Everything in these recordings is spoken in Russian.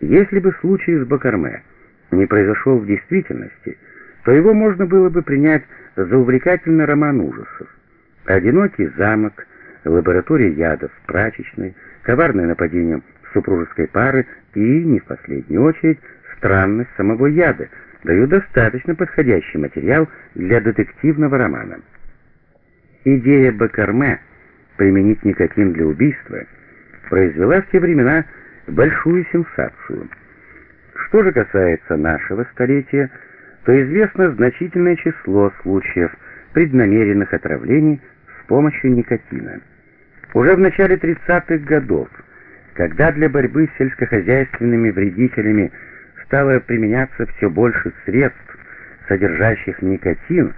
Если бы случай с Бакарме не произошел в действительности, то его можно было бы принять за увлекательный роман ужасов. Одинокий замок, лаборатория ядов прачечной, коварное нападение супружеской пары и, не в последнюю очередь, странность самого яда дают достаточно подходящий материал для детективного романа. Идея Бакарме применить никотин для убийства произвела в те времена большую сенсацию. Что же касается нашего столетия, то известно значительное число случаев преднамеренных отравлений с помощью никотина. Уже в начале 30-х годов, когда для борьбы с сельскохозяйственными вредителями стало применяться все больше средств, содержащих никотин,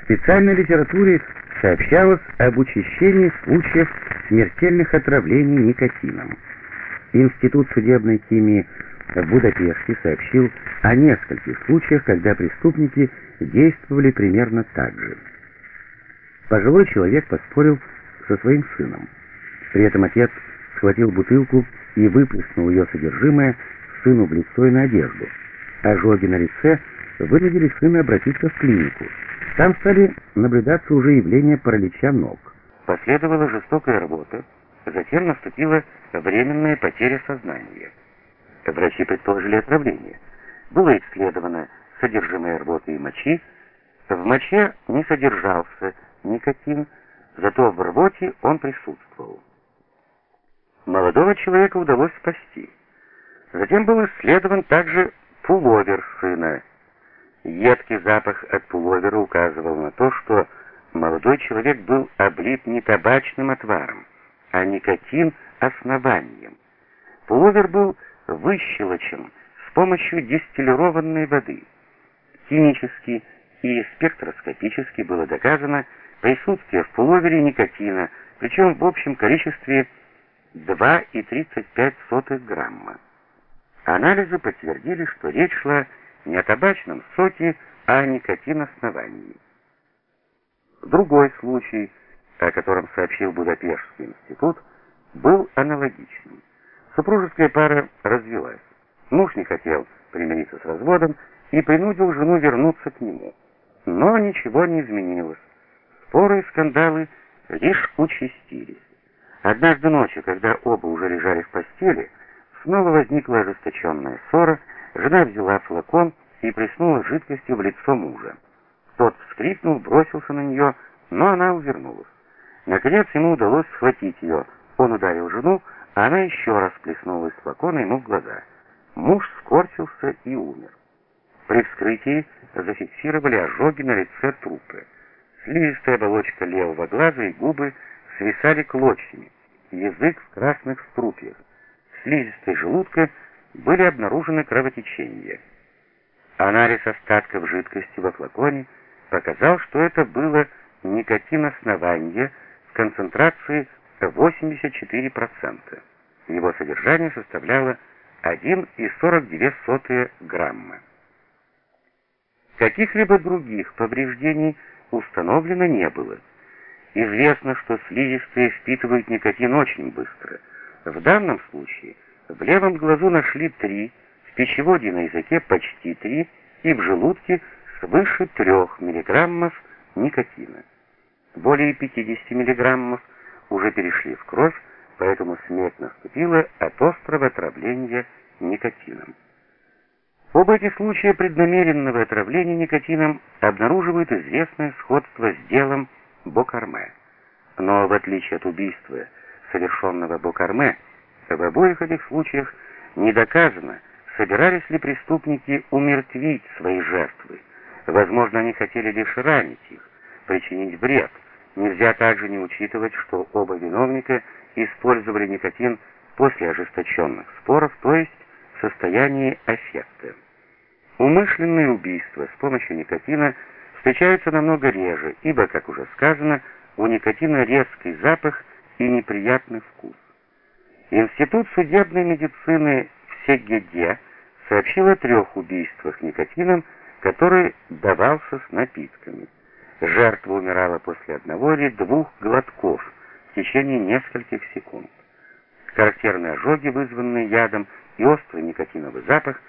в специальной литературе сообщалось об учащении случаев смертельных отравлений никотином. Институт судебной химии в Будапеште сообщил о нескольких случаях, когда преступники действовали примерно так же. Пожилой человек поспорил со своим сыном. При этом отец схватил бутылку и выплеснул ее содержимое сыну в лицо и на одежду. Ожоги на лице вынудили сына обратиться в клинику. Там стали наблюдаться уже явления паралича ног. Последовала жестокая работа, затем наступила временная потеря сознания. Врачи предположили отравление. Было исследовано содержимое рвоты и мочи. В моче не содержался никотин, зато в рвоте он присутствовал. Молодого человека удалось спасти. Затем был исследован также пуловер сына. Едкий запах от пуловера указывал на то, что молодой человек был облит не табачным отваром, а никотин основанием. Пуловер был выщелочен с помощью дистиллированной воды. Химически и спектроскопически было доказано присутствие в никотина, причем в общем количестве 2,35 грамма. Анализы подтвердили, что речь шла не о табачном соке, а о никотин-основании. Другой случай, о котором сообщил Будапештский институт, был аналогичным. Супружеская пара развелась. Муж не хотел примириться с разводом и принудил жену вернуться к нему. Но ничего не изменилось. Споры и скандалы лишь участились. Однажды ночью, когда оба уже лежали в постели, снова возникла ожесточенная ссора, жена взяла флакон и плеснула жидкостью в лицо мужа. Тот вскрикнул, бросился на нее, но она увернулась. Наконец ему удалось схватить ее. Он ударил жену, а она еще раз плеснула из флакона ему в глаза. Муж скорчился и умер. При вскрытии зафиксировали ожоги на лице трупа. Слизистая оболочка левого глаза и губы свисали клочьями, язык в красных струпьях. Слизистой желудка были обнаружены кровотечения. Анализ остатков жидкости во флаконе показал, что это было никотин основания в концентрации 84%. Его содержание составляло 1,42 грамма. Каких-либо других повреждений установлено не было. Известно, что слизистые впитывают никотин очень быстро. В данном случае в левом глазу нашли 3, в пищеводе на языке почти 3 и в желудке свыше 3 мг никотина. Более 50 мг уже перешли в кровь, поэтому смерть наступила от острого отравления никотином. Оба эти случая преднамеренного отравления никотином обнаруживают известное сходство с делом Бокарме. Но в отличие от убийства, совершенного Бокарме, в обоих этих случаях не доказано, собирались ли преступники умертвить свои жертвы. Возможно, они хотели лишь ранить их, причинить вред. Нельзя также не учитывать, что оба виновника использовали никотин после ожесточенных споров, то есть в состоянии аффекта. Умышленные убийства с помощью никотина встречаются намного реже, ибо, как уже сказано, у никотина резкий запах и неприятный вкус. Институт судебной медицины в Сегеде сообщил о трех убийствах никотином, который давался с напитками. Жертва умирала после одного или двух глотков в течение нескольких секунд. Характерные ожоги, вызванные ядом, и острый никотиновый запах